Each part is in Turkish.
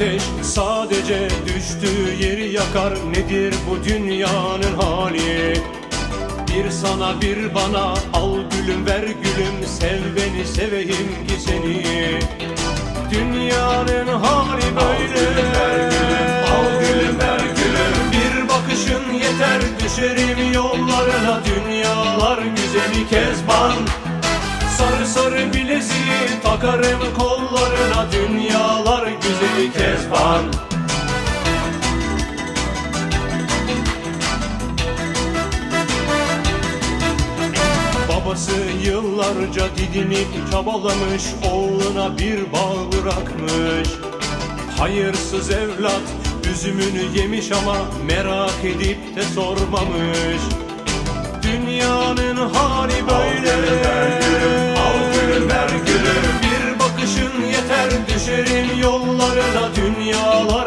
ateş sadece düştüğü yeri yakar. Nedir bu dünyanın hali? Bir sana bir bana al gülüm ver gülüm. Sev beni seveyim ki seni. Dünyanın hali böyle Babası yıllarca didinip çabalamış Oğluna bir bağ bırakmış. Hayırsız evlat üzümünü yemiş ama Merak edip de sormamış. Dünyanın hali böyle. Al gülüm ver gülüm Bir bakışın yeter düşerim yollarına Dünyalar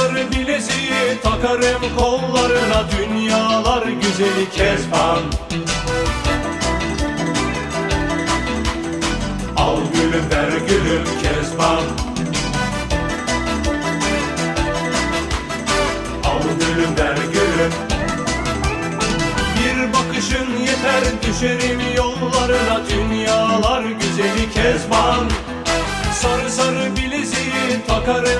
Sarı bileziği takarım kollarına Dünyalar güzeli kezban. Al gülüm ver gülüm kezban. Al gülüm ver gülüm. Bir bakışın yeter düşerim yollarına Dünyalar güzeli kezban. Sarı sarı bileziği takarım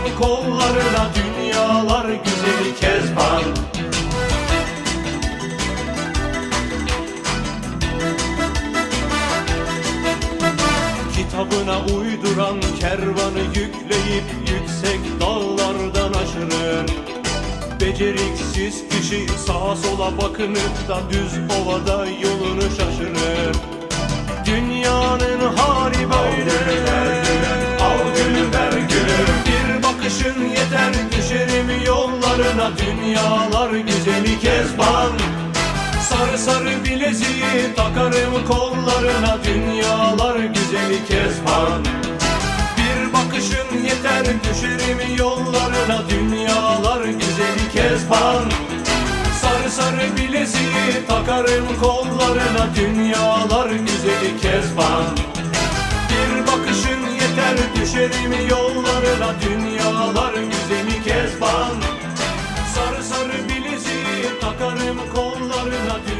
yükleyip yüksek dağlardan aşırır. Beceriksiz kişi sağa sola bakınıp da düz ovada yolunu şaşırır. Dünyanın hali böyle. Al gülüm ver gülüm Bir bakışın yeter düşerim yollarına. Dünyalar güzeli kezban. Sarı sarı bileziği takarım kollarına. Dünyalar güzeli kezban Dönüp düşerim yollarına dünyalar güzeli Kezban. Sarı sarı bileziği takarım kollarına dünyalar güzeli Kezban. Bir bakışın yeter düşerim yollarına dünyalar güzeli Kezban. Sarı sarı bileziği takarım kollarına dünyalar